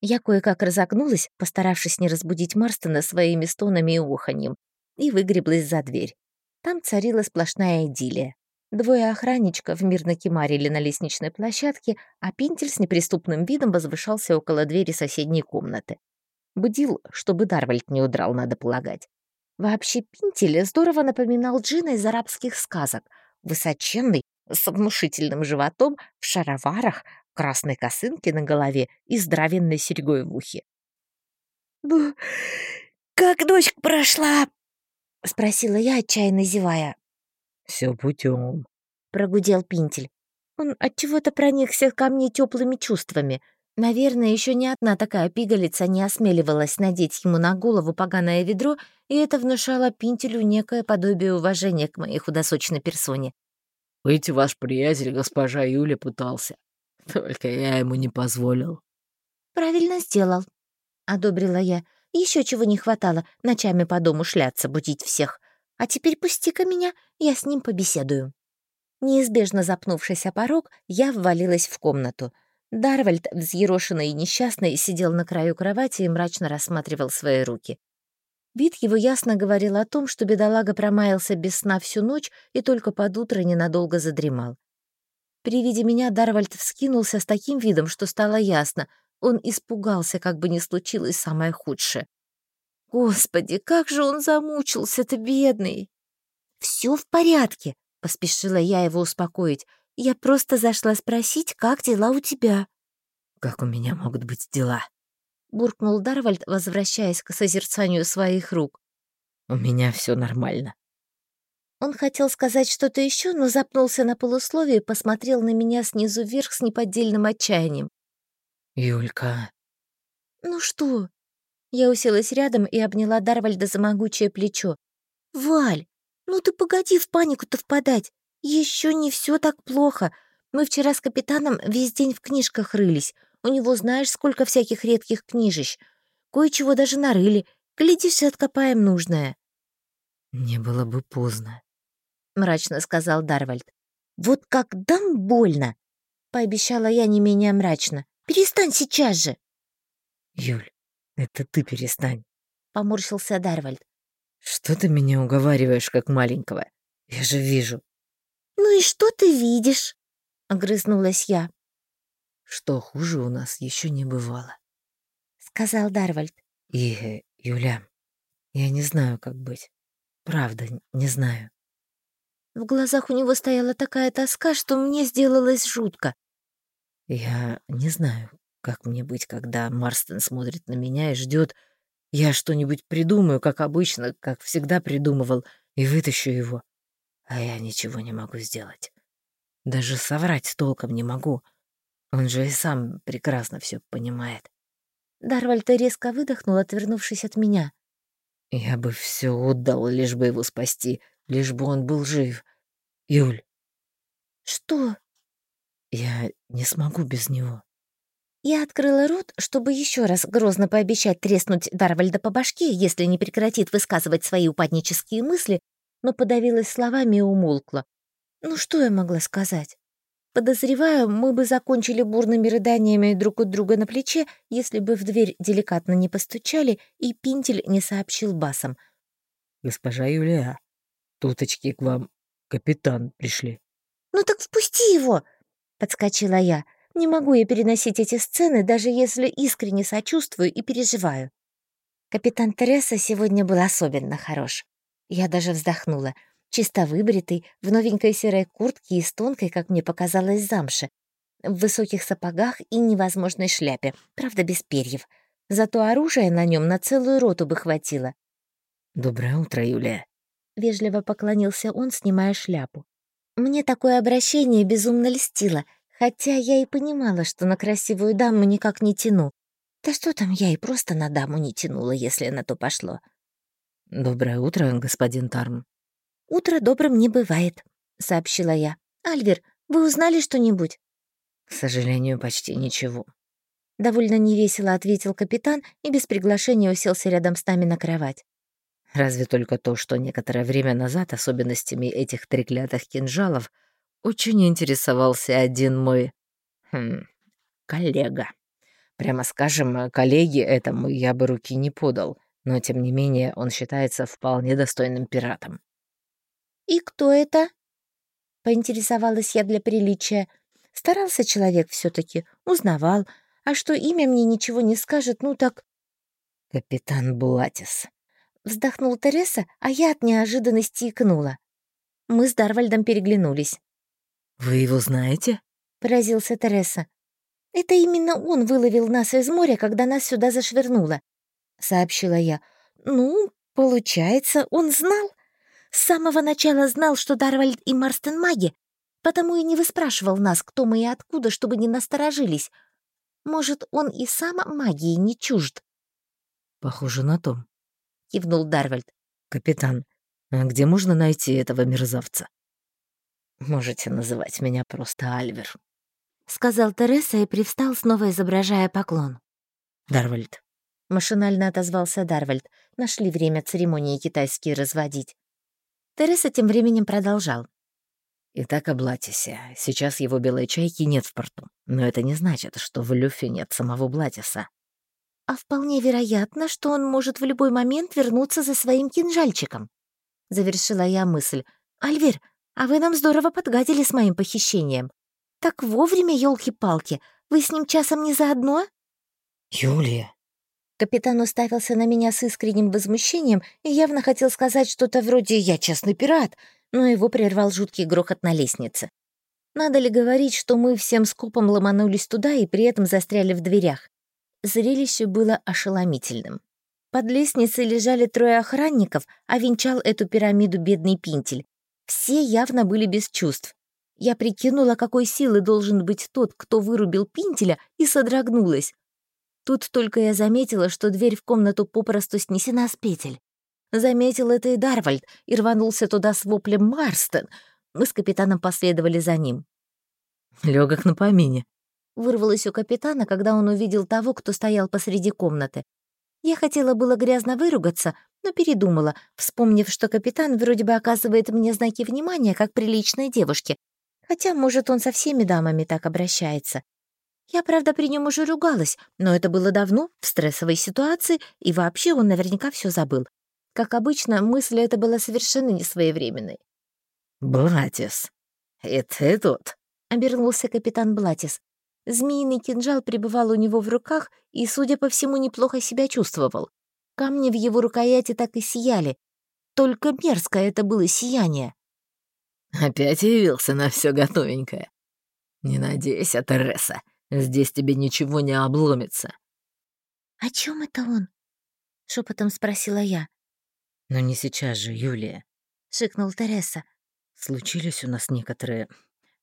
Я кое-как разогнулась, постаравшись не разбудить Марстона своими стонами и уханьем, и выгреблась за дверь. Там царила сплошная идиллия. Двое охранничков мирно кемарили на лестничной площадке, а Пинтель с неприступным видом возвышался около двери соседней комнаты. Будил, чтобы Дарвальд не удрал, надо полагать. Вообще Пинтель здорово напоминал Джина из арабских сказок. Высоченный, с внушительным животом, в шароварах, красной косынке на голове и здоровенной серьгой в ухе. «Ну, как ночь прошла?» — спросила я, отчаянно зевая. Все путем, прогудел Пинтель. Он отчего-то проникся ко мне теплыми чувствами. Наверное, еще ни одна такая пигалица не осмеливалась надеть ему на голову поганое ведро, и это внушало Пинтелю некое подобие уважения к моей худосочной персоне. «Выйти ваш приятель, госпожа Юля, пытался. Только я ему не позволил». «Правильно сделал», — одобрила я. Еще чего не хватало, ночами по дому шляться, будить всех. А теперь пусти-ка меня, я с ним побеседую». Неизбежно запнувшись о порог, я ввалилась в комнату. Дарвальд, взъерошенный и несчастный, сидел на краю кровати и мрачно рассматривал свои руки. Вид его ясно говорил о том, что бедолага промаялся без сна всю ночь и только под утро ненадолго задремал. При виде меня Дарвальд вскинулся с таким видом, что стало ясно. Он испугался, как бы ни случилось самое худшее. Господи, как же он замучился-то, бедный! Все в порядке, поспешила я его успокоить. Я просто зашла спросить, как дела у тебя. Как у меня могут быть дела? буркнул Дарвальд, возвращаясь к созерцанию своих рук. У меня все нормально. Он хотел сказать что-то еще, но запнулся на полусловие и посмотрел на меня снизу вверх с неподдельным отчаянием. «Юлька...» «Ну что?» Я уселась рядом и обняла Дарвальда за могучее плечо. «Валь, ну ты погоди в панику-то впадать. Еще не все так плохо. Мы вчера с капитаном весь день в книжках рылись. У него знаешь, сколько всяких редких книжищ. Кое-чего даже нарыли. Глядишь, откопаем нужное». «Не было бы поздно», — мрачно сказал Дарвальд. «Вот как дам больно!» — пообещала я не менее мрачно. «Перестань сейчас же!» «Юль, «Это ты перестань», — поморщился Дарвальд. «Что ты меня уговариваешь, как маленького? Я же вижу». «Ну и что ты видишь?» — огрызнулась я. «Что хуже у нас еще не бывало», — сказал Дарвальд. «И, Юля, я не знаю, как быть. Правда, не знаю». В глазах у него стояла такая тоска, что мне сделалось жутко. «Я не знаю, как мне быть, когда Марстон смотрит на меня и ждет? Я что-нибудь придумаю, как обычно, как всегда придумывал, и вытащу его. А я ничего не могу сделать. Даже соврать толком не могу. Он же и сам прекрасно все понимает. Дарвальд резко выдохнул, отвернувшись от меня. Я бы все отдал, лишь бы его спасти, лишь бы он был жив. Юль. Что? Я не смогу без него. Я открыла рот, чтобы еще раз грозно пообещать треснуть Дарвальда по башке, если не прекратит высказывать свои упаднические мысли, но подавилась словами и умолкла. Ну что я могла сказать? Подозреваю, мы бы закончили бурными рыданиями друг от друга на плече, если бы в дверь деликатно не постучали и Пинтель не сообщил басом. «Госпожа Юлия, туточки к вам капитан пришли». «Ну так впусти его!» — подскочила я. Не могу я переносить эти сцены, даже если искренне сочувствую и переживаю. Капитан Тереса сегодня был особенно хорош. Я даже вздохнула. Чисто выбритый, в новенькой серой куртке и с тонкой, как мне показалось, замши. В высоких сапогах и невозможной шляпе, правда, без перьев. Зато оружия на нем на целую роту бы хватило. «Доброе утро, Юлия», — вежливо поклонился он, снимая шляпу. Мне такое обращение безумно льстило — Хотя я и понимала, что на красивую даму никак не тяну. Да что там, я и просто на даму не тянула, если на то пошло. «Доброе утро, господин Тарм». «Утро добрым не бывает», — сообщила я. «Альвер, вы узнали что-нибудь?» «К сожалению, почти ничего». Довольно невесело ответил капитан и без приглашения уселся рядом с нами на кровать. «Разве только то, что некоторое время назад особенностями этих треклятых кинжалов — очень интересовался один мой... Хм, коллега. Прямо скажем, коллеге этому я бы руки не подал, но тем не менее он считается вполне достойным пиратом. «И кто это?» — поинтересовалась я для приличия. Старался человек все таки узнавал, а что имя мне ничего не скажет, ну так... «Капитан Блатис», — вздохнула Тереса, а я от неожиданности икнула. Мы с Дарвальдом переглянулись. «Вы его знаете?» — поразился Тереса. «Это именно он выловил нас из моря, когда нас сюда зашвырнуло», — сообщила я. «Ну, получается, он знал. С самого начала знал, что Дарвальд и Марстен маги, потому и не выспрашивал нас, кто мы и откуда, чтобы не насторожились. Может, он и сам магии не чужд?» «Похоже на то», — кивнул Дарвальд. «Капитан, а где можно найти этого мерзавца?» «Можете называть меня просто Альвер», — сказал Тереса и привстал, снова изображая поклон. «Дарвальд». Машинально отозвался Дарвальд. Нашли время церемонии китайские разводить. Тереса тем временем продолжал. «Итак, Блатисе. Сейчас его белой чайки нет в порту. Но это не значит, что в Люфе нет самого Блатиса». «А вполне вероятно, что он может в любой момент вернуться за своим кинжальчиком», — завершила я мысль. «Альвер, а вы нам здорово подгадили с моим похищением. Так вовремя, елки палки вы с ним часом не заодно?» «Юлия!» Капитан уставился на меня с искренним возмущением и явно хотел сказать что-то вроде «я честный пират», но его прервал жуткий грохот на лестнице. Надо ли говорить, что мы всем скопом ломанулись туда и при этом застряли в дверях? Зрелище было ошеломительным. Под лестницей лежали трое охранников, а венчал эту пирамиду бедный пинтель. Все явно были без чувств. Я прикинула, какой силы должен быть тот, кто вырубил пинтеля, и содрогнулась. Тут только я заметила, что дверь в комнату попросту снесена с петель. Заметил это и Дарвальд, и рванулся туда с воплем «Марстон!». Мы с капитаном последовали за ним. Легок на помине», — вырвалось у капитана, когда он увидел того, кто стоял посреди комнаты. Я хотела было грязно выругаться, но передумала, вспомнив, что капитан вроде бы оказывает мне знаки внимания, как приличной девушке, Хотя, может, он со всеми дамами так обращается. Я, правда, при нем уже ругалась, но это было давно, в стрессовой ситуации, и вообще он наверняка все забыл. Как обычно, мысль эта была совершенно несвоевременной. «Блатис, и ты тут?» — обернулся капитан Блатис. Змеиный кинжал пребывал у него в руках и, судя по всему, неплохо себя чувствовал. Камни в его рукояти так и сияли. Только мерзкое это было сияние. Опять явился на все готовенькое. Не надейся, Тереса, здесь тебе ничего не обломится. «О чем это он?» — шепотом спросила я. «Но не сейчас же, Юлия», — шикнул Тереса. «Случились у нас некоторые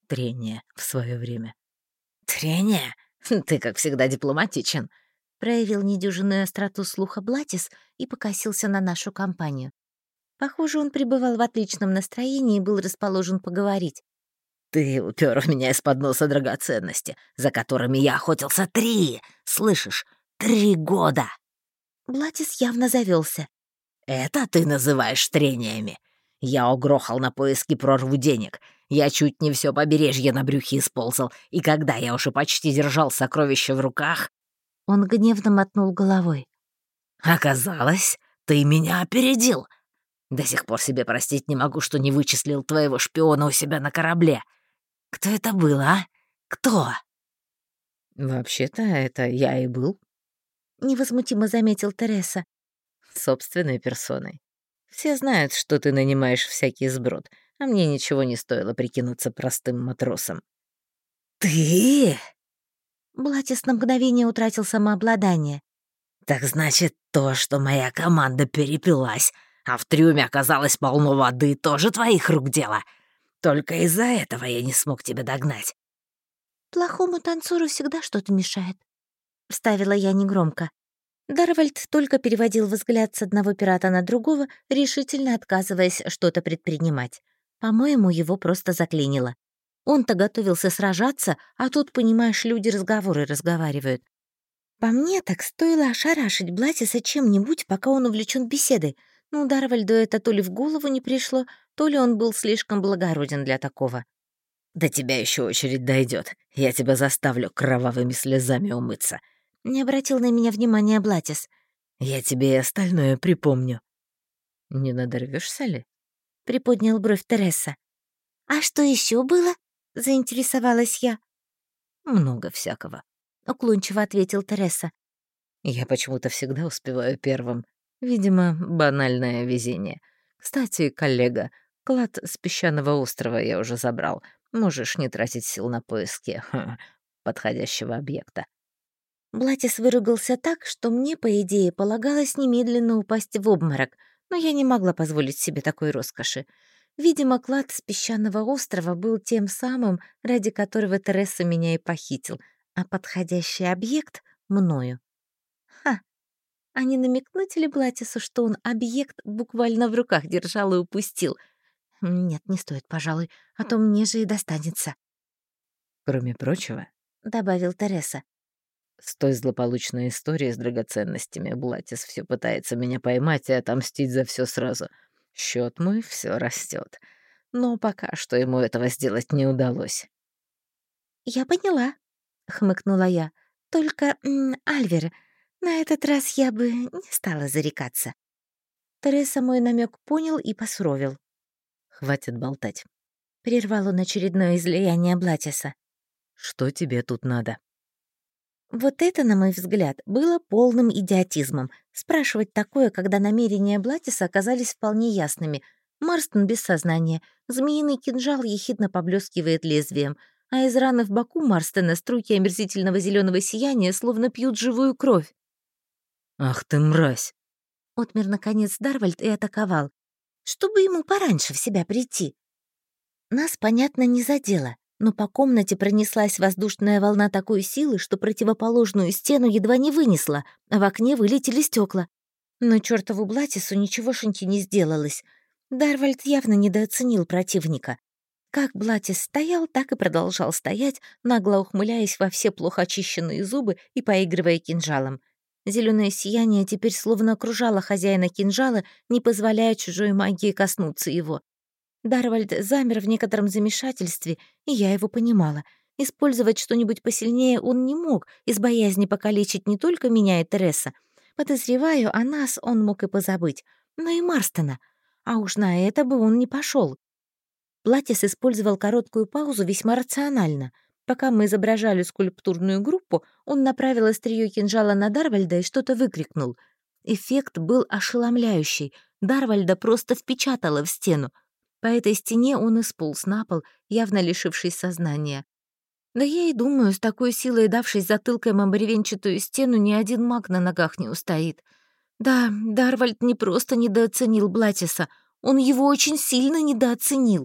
трения в свое время». «Трения? Ты, как всегда, дипломатичен», — проявил недюжинную остроту слуха Блатис и покосился на нашу компанию. Похоже, он пребывал в отличном настроении и был расположен поговорить. «Ты упер в меня из-под носа драгоценности, за которыми я охотился три, слышишь, три года!» Блатис явно завелся. «Это ты называешь трениями? Я угрохал на поиски прорву денег. Я чуть не все побережье на брюхе исползал, и когда я уже почти держал сокровище в руках...» Он гневно мотнул головой. «Оказалось, ты меня опередил!» До сих пор себе простить не могу, что не вычислил твоего шпиона у себя на корабле. Кто это был, а? Кто?» «Вообще-то это я и был», — невозмутимо заметил Тереса. «Собственной персоной. Все знают, что ты нанимаешь всякий сброд, а мне ничего не стоило прикинуться простым матросом». «Ты?» Блатис на мгновение утратил самообладание. «Так значит, то, что моя команда перепилась, а в трюме оказалось полно воды, тоже твоих рук дело. Только из-за этого я не смог тебя догнать». «Плохому танцору всегда что-то мешает», — вставила я негромко. Дарвальд только переводил взгляд с одного пирата на другого, решительно отказываясь что-то предпринимать. По-моему, его просто заклинило. Он-то готовился сражаться, а тут, понимаешь, люди разговоры разговаривают. По мне, так стоило ошарашить Блатиса чем-нибудь, пока он увлечен беседой, но Дарвальду это то ли в голову не пришло, то ли он был слишком благороден для такого. «До тебя еще очередь дойдет. Я тебя заставлю кровавыми слезами умыться. Не обратил на меня внимания Блатис. «Я тебе и остальное припомню». «Не надорвешься ли?» — приподнял бровь Тереса. «А что еще было?» — заинтересовалась я. «Много всякого», — уклончиво ответил Тереса. «Я почему-то всегда успеваю первым. Видимо, банальное везение. Кстати, коллега, клад с песчаного острова я уже забрал. Можешь не тратить сил на поиски подходящего объекта». Блатис выругался так, что мне, по идее, полагалось немедленно упасть в обморок, но я не могла позволить себе такой роскоши. Видимо, клад с песчаного острова был тем самым, ради которого Тереса меня и похитил, а подходящий объект — мною. Ха! А не намекнуть ли Блатису, что он объект буквально в руках держал и упустил? Нет, не стоит, пожалуй, а то мне же и достанется. «Кроме прочего», — добавил Тереса, с той злополучной историей с драгоценностями Блатис все пытается меня поймать и отомстить за все сразу — Счет мой все растет, но пока что ему этого сделать не удалось. «Я поняла», — хмыкнула я. «Только, Альвер, на этот раз я бы не стала зарекаться». Тереса мой намек понял и посуровил. «Хватит болтать», — прервал он очередное излияние Блатиса. «Что тебе тут надо?» Вот это, на мой взгляд, было полным идиотизмом. Спрашивать такое, когда намерения Блатиса оказались вполне ясными. Марстон без сознания, змеиный кинжал ехидно поблескивает лезвием, а из раны в боку Марстона струйки омерзительного зеленого сияния словно пьют живую кровь. «Ах ты мразь!» Отмер, наконец, Дарвальд и атаковал. Чтобы ему пораньше в себя прийти. Нас, понятно, не задело но по комнате пронеслась воздушная волна такой силы, что противоположную стену едва не вынесла, а в окне вылетели стекла. Но чертову Блатису ничегошеньки не сделалось. Дарвальд явно недооценил противника. Как Блатис стоял, так и продолжал стоять, нагло ухмыляясь во все плохо очищенные зубы и поигрывая кинжалом. Зеленое сияние теперь словно окружало хозяина кинжала, не позволяя чужой магии коснуться его. Дарвальд замер в некотором замешательстве, и я его понимала. Использовать что-нибудь посильнее он не мог, из боязни покалечить не только меня и Тереса. Подозреваю, о нас он мог и позабыть, но и Марстона. А уж на это бы он не пошел. Платис использовал короткую паузу весьма рационально. Пока мы изображали скульптурную группу, он направил острие кинжала на Дарвальда и что-то выкрикнул. Эффект был ошеломляющий. Дарвальда просто впечатало в стену. По этой стене он и сполз на пол, явно лишившись сознания. Да я и думаю, с такой силой давшись затылком об бревенчатую стену, ни один маг на ногах не устоит. Да, Дарвальд не просто недооценил Блатиса, он его очень сильно недооценил.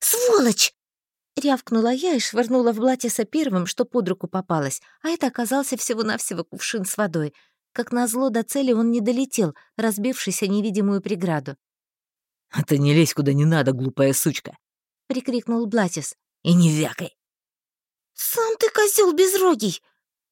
«Сволочь!» — рявкнула я и швырнула в Блатиса первым, что под руку попалось, а это оказался всего-навсего кувшин с водой. Как назло до цели он не долетел, разбившись о невидимую преграду. «А ты не лезь куда не надо, глупая сучка!» — прикрикнул Блатис. «И не вякай!» «Сам ты козел безрогий!»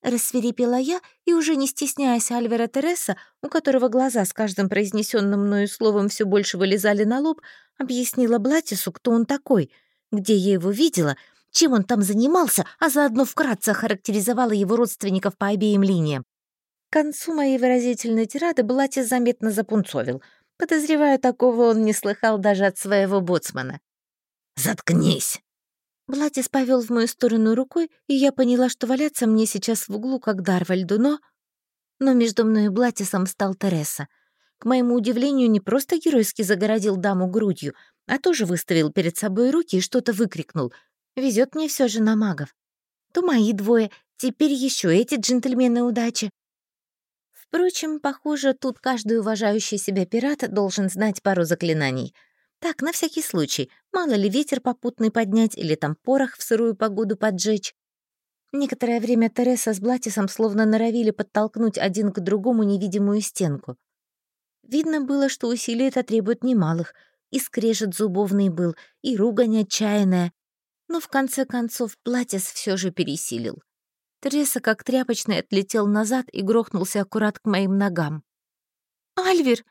Рассверепела я и, уже не стесняясь Альвера Тереса, у которого глаза с каждым произнесенным мною словом все больше вылезали на лоб, объяснила Блатису, кто он такой, где я его видела, чем он там занимался, а заодно вкратце охарактеризовала его родственников по обеим линиям. К концу моей выразительной тирады Блатис заметно запунцовил — Подозреваю, такого он не слыхал даже от своего боцмана. «Заткнись!» Блатис повел в мою сторону рукой, и я поняла, что валяться мне сейчас в углу, как Дарвальду, но... Но между мной и Блатисом стал Тереса. К моему удивлению, не просто геройски загородил даму грудью, а тоже выставил перед собой руки и что-то выкрикнул. Везет мне все же на магов. То мои двое, теперь еще эти джентльмены удачи. Впрочем, похоже, тут каждый уважающий себя пират должен знать пару заклинаний. Так, на всякий случай, мало ли ветер попутный поднять или там порох в сырую погоду поджечь. Некоторое время Тереса с Блатисом словно норовили подтолкнуть один к другому невидимую стенку. Видно было, что усилий это требует немалых, и скрежет зубовный был, и ругань отчаянная. Но в конце концов Блатис все же пересилил. Тереса, как тряпочный, отлетел назад и грохнулся аккурат к моим ногам. «Альвер!»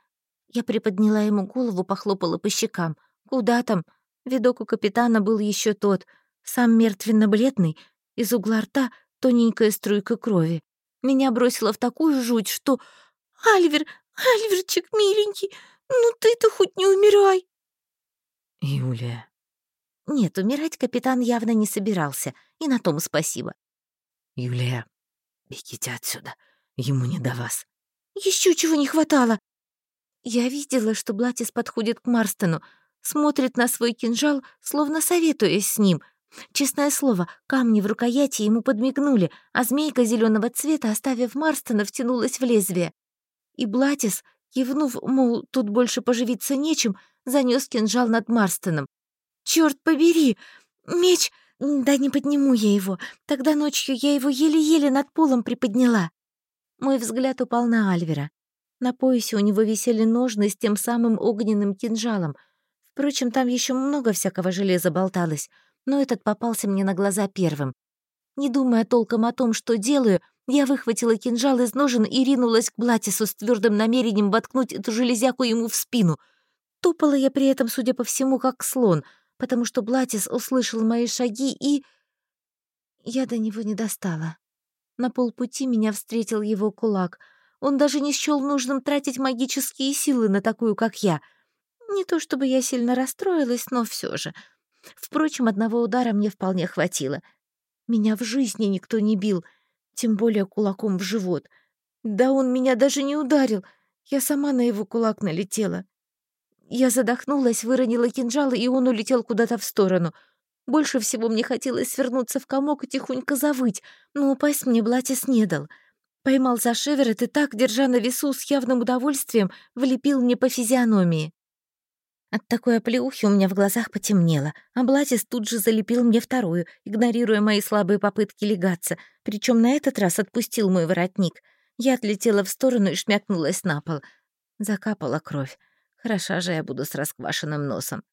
Я приподняла ему голову, похлопала по щекам. «Куда там?» Видок у капитана был еще тот, сам мертвенно-бледный, из угла рта тоненькая струйка крови. Меня бросило в такую жуть, что... «Альвер, Альверчик, миленький, ну ты-то хоть не умирай!» «Юлия...» Нет, умирать капитан явно не собирался, и на том спасибо. «Юлия, бегите отсюда, ему не до вас». Еще чего не хватало!» Я видела, что Блатис подходит к Марстону, смотрит на свой кинжал, словно советуясь с ним. Честное слово, камни в рукояти ему подмигнули, а змейка зеленого цвета, оставив Марстона, втянулась в лезвие. И Блатис, кивнув, мол, тут больше поживиться нечем, занес кинжал над Марстоном. Черт побери! Меч! Да не подниму я его. Тогда ночью я его еле-еле над полом приподняла. Мой взгляд упал на Альвера. На поясе у него висели ножны с тем самым огненным кинжалом. Впрочем, там еще много всякого железа болталось, но этот попался мне на глаза первым. Не думая толком о том, что делаю, я выхватила кинжал из ножен и ринулась к Блатису с твердым намерением воткнуть эту железяку ему в спину. Топала я при этом, судя по всему, как слон, потому что Блатис услышал мои шаги и... Я до него не достала. На полпути меня встретил его кулак. Он даже не счёл нужным тратить магические силы на такую, как я. Не то чтобы я сильно расстроилась, но все же. Впрочем, одного удара мне вполне хватило. Меня в жизни никто не бил, тем более кулаком в живот. Да он меня даже не ударил. Я сама на его кулак налетела. Я задохнулась, выронила кинжал, и он улетел куда-то в сторону — больше всего мне хотелось свернуться в комок и тихонько завыть, но упасть мне Блатис не дал. Поймал за шеверет и так, держа на весу с явным удовольствием, влепил мне по физиономии. От такой оплеухи у меня в глазах потемнело, а Блатис тут же залепил мне вторую, игнорируя мои слабые попытки легаться, причем на этот раз отпустил мой воротник. Я отлетела в сторону и шмякнулась на пол. Закапала кровь. Хороша же я буду с расквашенным носом.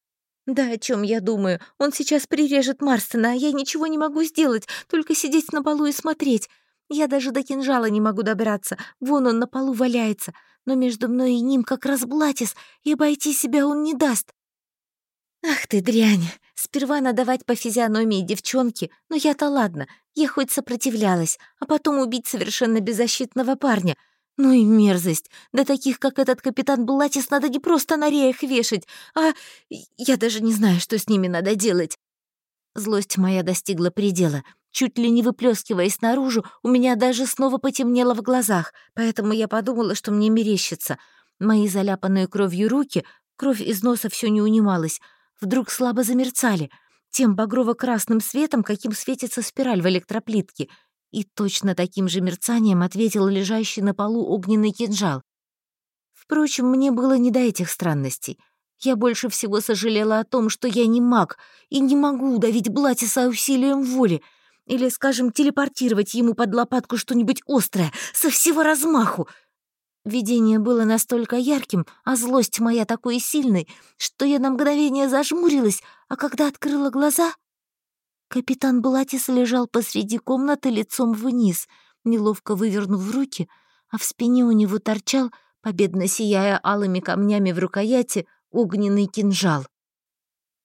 Да, о чем я думаю? Он сейчас прирежет Марстона, а я ничего не могу сделать, только сидеть на полу и смотреть. Я даже до кинжала не могу добраться. Вон он на полу валяется. Но между мной и ним как раз Блатис, и обойти себя он не даст. Ах ты дрянь! Сперва надавать по физиономии девчонки, но я-то ладно, я хоть сопротивлялась, а потом убить совершенно беззащитного парня — ну и мерзость. Да таких, как этот капитан Блатис, надо не просто на реях вешать, а... Я даже не знаю, что с ними надо делать. Злость моя достигла предела. Чуть ли не выплескиваясь наружу, у меня даже снова потемнело в глазах, поэтому я подумала, что мне мерещится. Мои заляпанные кровью руки, кровь из носа все не унималась, вдруг слабо замерцали, тем багрово-красным светом, каким светится спираль в электроплитке — и точно таким же мерцанием ответил лежащий на полу огненный кинжал. Впрочем, мне было не до этих странностей. Я больше всего сожалела о том, что я не маг и не могу удавить Блатиса усилием воли или, скажем, телепортировать ему под лопатку что-нибудь острое со всего размаху. Видение было настолько ярким, а злость моя такой сильной, что я на мгновение зажмурилась, а когда открыла глаза, Капитан Блатис лежал посреди комнаты лицом вниз, неловко вывернув руки, а в спине у него торчал, победно сияя алыми камнями в рукояти, огненный кинжал.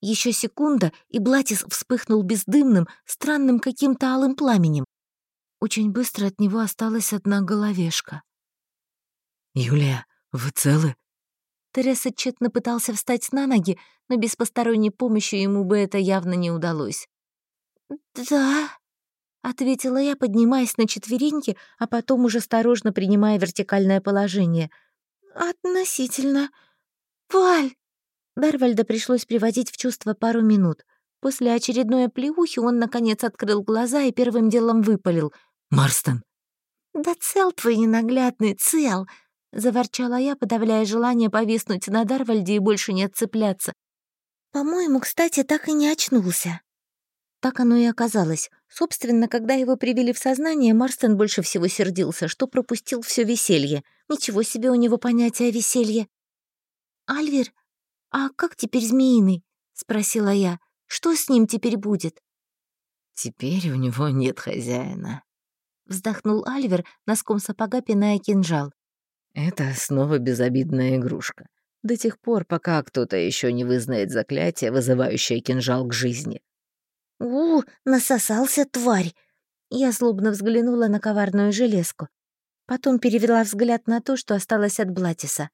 Еще секунда, и Блатис вспыхнул бездымным, странным каким-то алым пламенем. Очень быстро от него осталась одна головешка. «Юлия, вы целы?» Тереса тщетно пытался встать на ноги, но без посторонней помощи ему бы это явно не удалось. «Да», — ответила я, поднимаясь на четвереньки, а потом уже осторожно принимая вертикальное положение. «Относительно. Валь!» Дарвальда пришлось приводить в чувство пару минут. После очередной оплеухи он, наконец, открыл глаза и первым делом выпалил. «Марстон!» «Да цел твой ненаглядный, цел!» — заворчала я, подавляя желание повиснуть на Дарвальде и больше не отцепляться. «По-моему, кстати, так и не очнулся». Так оно и оказалось. Собственно, когда его привели в сознание, Марстон больше всего сердился, что пропустил все веселье. Ничего себе у него понятия о веселье. «Альвер, а как теперь змеиный?» — спросила я. «Что с ним теперь будет?» «Теперь у него нет хозяина», — вздохнул Альвер, носком сапога пиная кинжал. «Это снова безобидная игрушка. До тех пор, пока кто-то еще не вызнает заклятие, вызывающее кинжал к жизни. «У, насосался, тварь!» Я злобно взглянула на коварную железку. Потом перевела взгляд на то, что осталось от Блатиса.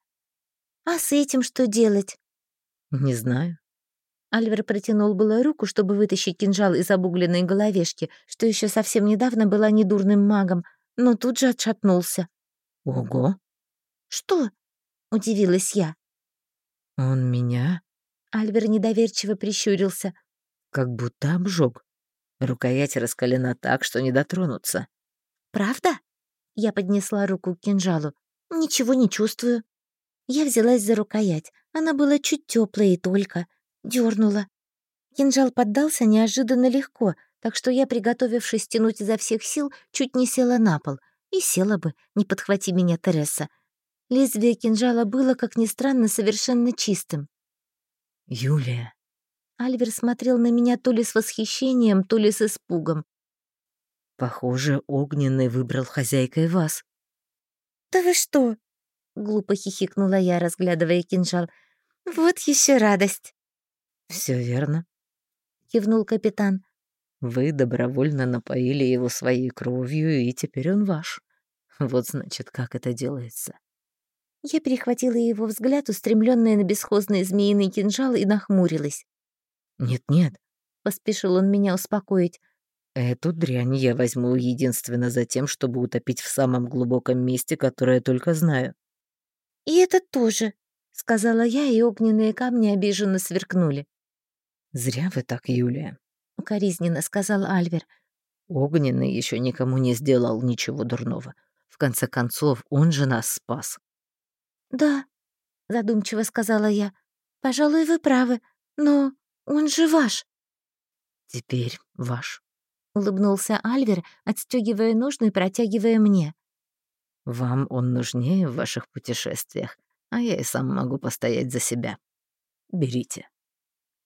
«А с этим что делать?» «Не знаю». Альвер протянул было руку, чтобы вытащить кинжал из обугленной головешки, что еще совсем недавно была недурным магом, но тут же отшатнулся. «Ого!» «Что?» — удивилась я. «Он меня?» Альвер недоверчиво прищурился. «Как будто обжег. Рукоять раскалена так, что не дотронуться». «Правда?» Я поднесла руку к кинжалу. «Ничего не чувствую». Я взялась за рукоять. Она была чуть теплая и только. Дёрнула. Кинжал поддался неожиданно легко, так что я, приготовившись тянуть изо всех сил, чуть не села на пол. И села бы, не подхвати меня, Тереса. Лезвие кинжала было, как ни странно, совершенно чистым. «Юлия». Альвер смотрел на меня то ли с восхищением, то ли с испугом. Похоже, Огненный выбрал хозяйкой вас. «Да вы что?» — глупо хихикнула я, разглядывая кинжал. «Вот еще радость!» Все верно», — кивнул капитан. «Вы добровольно напоили его своей кровью, и теперь он ваш. Вот значит, как это делается». Я перехватила его взгляд, устремленный на бесхозный змеиный кинжал, и нахмурилась. «Нет-нет», — поспешил он меня успокоить. Эту дрянь я возьму единственно за тем, чтобы утопить в самом глубоком месте, которое только знаю. «И это тоже», — сказала я, и огненные камни обиженно сверкнули. «Зря вы так, Юлия», — укоризненно сказал Альвер. «Огненный еще никому не сделал ничего дурного. В конце концов, он же нас спас». «Да», — задумчиво сказала я. «Пожалуй, вы правы, но он же ваш». «Теперь ваш», — улыбнулся Альвер, отстегивая ножны и протягивая мне. «Вам он нужнее в ваших путешествиях, а я и сам могу постоять за себя. Берите».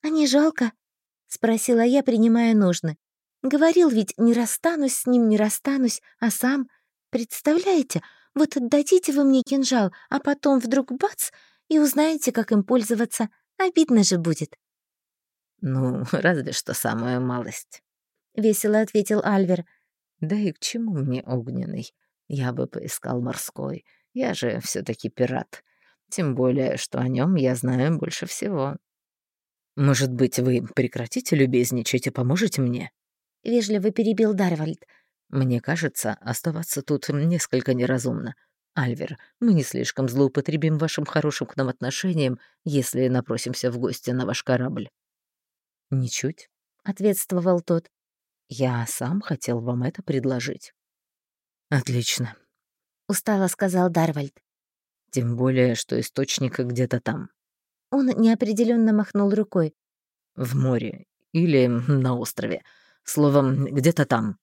«А не жалко?» — спросила я, принимая ножны. «Говорил ведь, не расстанусь с ним, не расстанусь, а сам... Представляете, вот отдадите вы мне кинжал, а потом вдруг бац, и узнаете, как им пользоваться. Обидно же будет». «Ну, разве что самая малость». — весело ответил Альвер. «Да и к чему мне огненный? Я бы поискал морской. Я же все таки пират. Тем более, что о нем я знаю больше всего». «Может быть, вы прекратите любезничать и поможете мне?» — вежливо перебил Дарвальд. «Мне кажется, оставаться тут несколько неразумно. Альвер, мы не слишком злоупотребим вашим хорошим к нам отношением, если напросимся в гости на ваш корабль». «Ничуть», — ответствовал тот. Я сам хотел вам это предложить». «Отлично», — устало сказал Дарвальд. «Тем более, что источник где-то там». Он неопределенно махнул рукой. «В море или на острове. Словом, где-то там».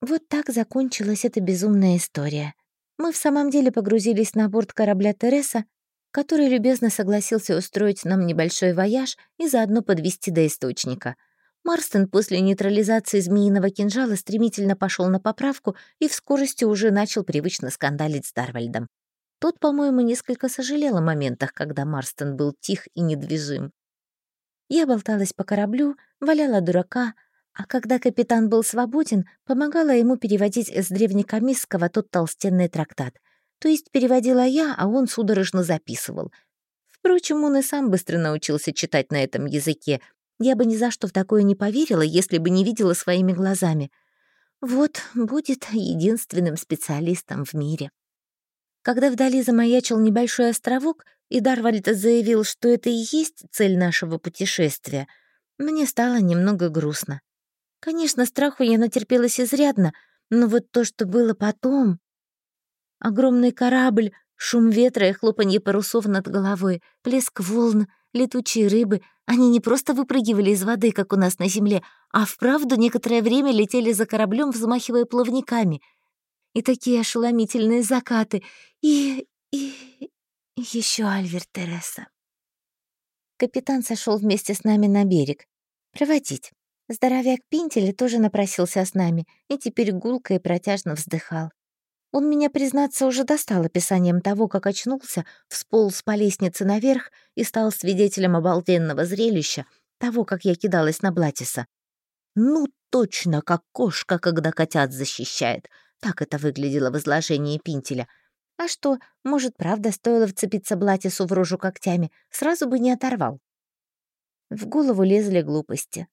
Вот так закончилась эта безумная история. Мы в самом деле погрузились на борт корабля «Тереса», который любезно согласился устроить нам небольшой вояж и заодно подвести до источника — Марстон после нейтрализации змеиного кинжала стремительно пошел на поправку и в скорости уже начал привычно скандалить с Дарвальдом. Тот, по-моему, несколько сожалел о моментах, когда Марстон был тих и недвижим. Я болталась по кораблю, валяла дурака, а когда капитан был свободен, помогала ему переводить с древнекомисского тот толстенный трактат. То есть переводила я, а он судорожно записывал. Впрочем, он и сам быстро научился читать на этом языке, я бы ни за что в такое не поверила, если бы не видела своими глазами. Вот будет единственным специалистом в мире. Когда вдали замаячил небольшой островок, и Дарвальд заявил, что это и есть цель нашего путешествия, мне стало немного грустно. Конечно, страху я натерпелась изрядно, но вот то, что было потом... Огромный корабль, шум ветра и хлопанье парусов над головой, плеск волн — летучие рыбы, они не просто выпрыгивали из воды, как у нас на земле, а вправду некоторое время летели за кораблем, взмахивая плавниками. И такие ошеломительные закаты. И... и... еще Альвер Тереса. Капитан сошел вместе с нами на берег. Проводить. Здоровяк Пинтель тоже напросился с нами и теперь гулко и протяжно вздыхал. Он меня, признаться, уже достал описанием того, как очнулся, всполз по лестнице наверх и стал свидетелем обалденного зрелища, того, как я кидалась на Блатиса. Ну, точно, как кошка, когда котят защищает. Так это выглядело в изложении Пинтеля. А что, может, правда, стоило вцепиться Блатису в рожу когтями, сразу бы не оторвал. В голову лезли глупости.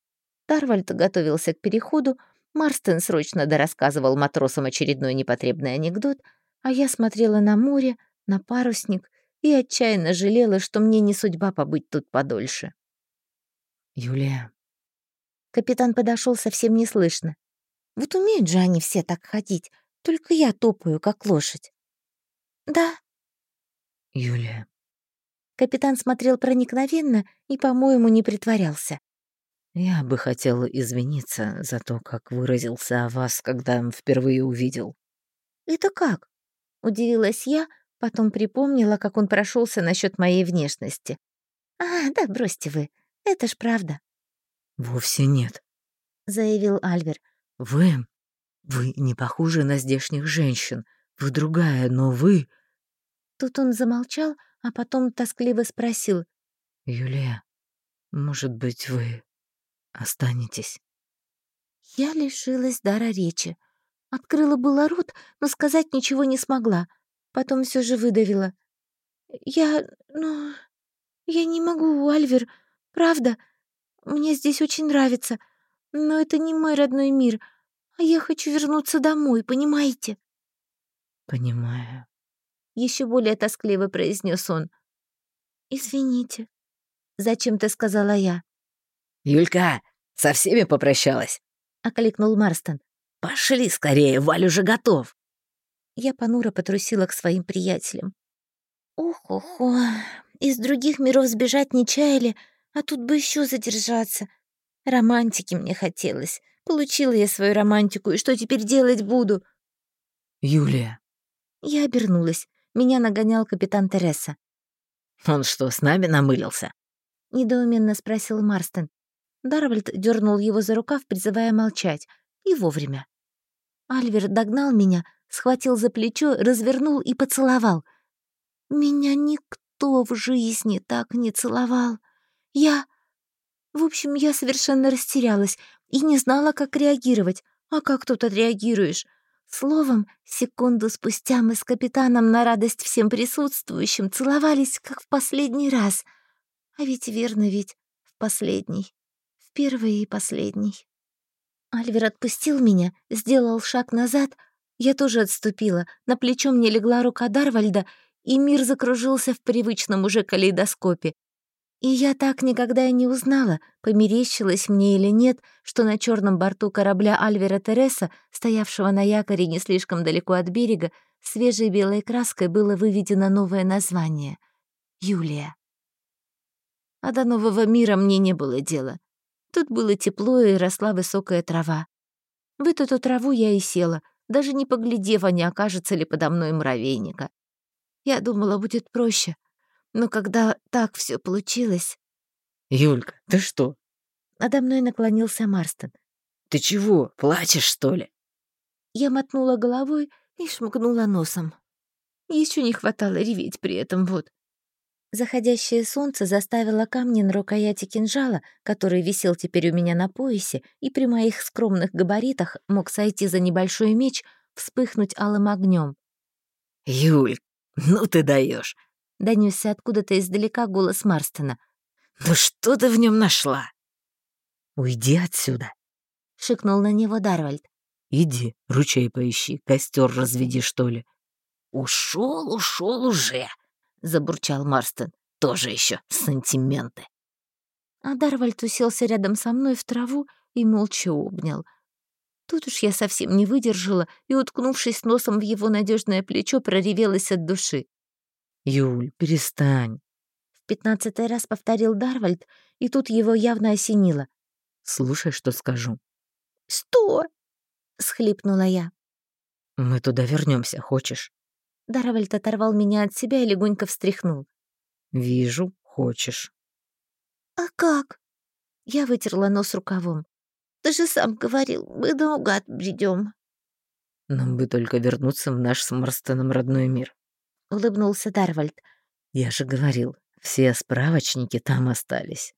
Тарвальд готовился к переходу, Марстен срочно дорассказывал матросам очередной непотребный анекдот, а я смотрела на море, на парусник и отчаянно жалела, что мне не судьба побыть тут подольше. «Юлия». Капитан подошел совсем неслышно. «Вот умеют же они все так ходить, только я топаю, как лошадь». «Да». «Юлия». Капитан смотрел проникновенно и, по-моему, не притворялся. «Я бы хотела извиниться за то, как выразился о вас, когда впервые увидел». «Это как?» — удивилась я, потом припомнила, как он прошелся насчет моей внешности. «А, да бросьте вы, это ж правда». «Вовсе нет», — заявил Альвер. «Вы... вы не похожи на здешних женщин. Вы другая, но вы...» Тут он замолчал, а потом тоскливо спросил. «Юлия, может быть, вы останетесь?» Я лишилась дара речи. Открыла было рот, но сказать ничего не смогла. Потом все же выдавила. «Я... ну... я не могу, Альвер. Правда. Мне здесь очень нравится. Но это не мой родной мир. А я хочу вернуться домой, понимаете?» «Понимаю», — еще более тоскливо произнес он. «Извините», — зачем-то сказала я. «Юлька, со всеми попрощалась?» — окликнул Марстон. «Пошли скорее, Валь уже готов». Я понуро потрусила к своим приятелям. Ох-охо, из других миров сбежать не чаяли, а тут бы еще задержаться. Романтики мне хотелось. Получила я свою романтику, и что теперь делать буду? «Юлия». Я обернулась. Меня нагонял капитан Тереса. «Он что, с нами намылился?» — недоуменно спросил Марстон. Дарвальд дернул его за рукав, призывая молчать. И вовремя. Альвер догнал меня, схватил за плечо, развернул и поцеловал. Меня никто в жизни так не целовал. Я... В общем, я совершенно растерялась и не знала, как реагировать. А как тут отреагируешь? Словом, секунду спустя мы с капитаном на радость всем присутствующим целовались, как в последний раз. А ведь верно ведь, в последний. Первый и последний. Альвер отпустил меня, сделал шаг назад. Я тоже отступила. На плечо мне легла рука Дарвальда, и мир закружился в привычном уже калейдоскопе. И я так никогда и не узнала, померещилось мне или нет, что на черном борту корабля Альвера Тереса, стоявшего на якоре не слишком далеко от берега, свежей белой краской было выведено новое название — Юлия. А до нового мира мне не было дела. Тут было тепло и росла высокая трава. В эту траву я и села, даже не поглядев, а не окажется ли подо мной муравейника. Я думала, будет проще — но когда так все получилось... «Юлька, ты что?» Надо мной наклонился Марстон. «Ты чего, плачешь, что ли?» Я мотнула головой и шмыгнула носом. Еще не хватало реветь при этом, вот. Заходящее солнце заставило камни на рукояти кинжала, который висел теперь у меня на поясе и при моих скромных габаритах мог сойти за небольшой меч, вспыхнуть алым огнем. «Юль, ну ты даешь! — донесся откуда-то издалека голос Марстона. «Ну что ты в нем нашла?» «Уйди отсюда», — шикнул на него Дарвальд. «Иди, ручей поищи, костер разведи, что ли». «Ушел, ушел уже», — забурчал Марстон. «Тоже еще сантименты». А Дарвальд уселся рядом со мной в траву и молча обнял. Тут уж я совсем не выдержала и, уткнувшись носом в его надежное плечо, проревелась от души. «Юль, перестань!» В пятнадцатый раз повторил Дарвальд, и тут его явно осенило. «Слушай, что скажу». «Что?» — схлипнула я. «Мы туда вернемся, хочешь?» Дарвальд оторвал меня от себя и легонько встряхнул. «Вижу, хочешь». «А как?» Я вытерла нос рукавом. «Ты же сам говорил, мы наугад бредем. «Нам бы только вернуться в наш с Марстоном родной мир. — улыбнулся Дарвальд. «Я же говорил, все справочники там остались.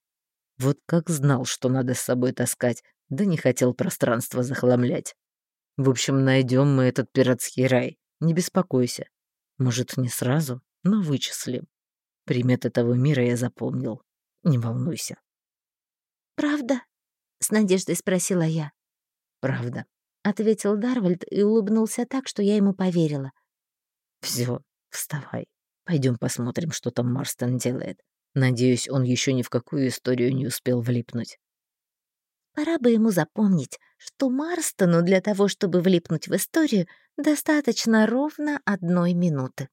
Вот как знал, что надо с собой таскать, да не хотел пространство захламлять. В общем, найдем мы этот пиратский рай. Не беспокойся. Может, не сразу, но вычислим. Примет этого мира я запомнил. Не волнуйся. «Правда?» — с надеждой спросила я. Правда. — ответил Дарвальд и улыбнулся так, что я ему поверила. Все, вставай. Пойдем посмотрим, что там Марстон делает. Надеюсь, он еще ни в какую историю не успел влипнуть. Пора бы ему запомнить, что Марстону для того, чтобы влипнуть в историю, достаточно ровно одной минуты.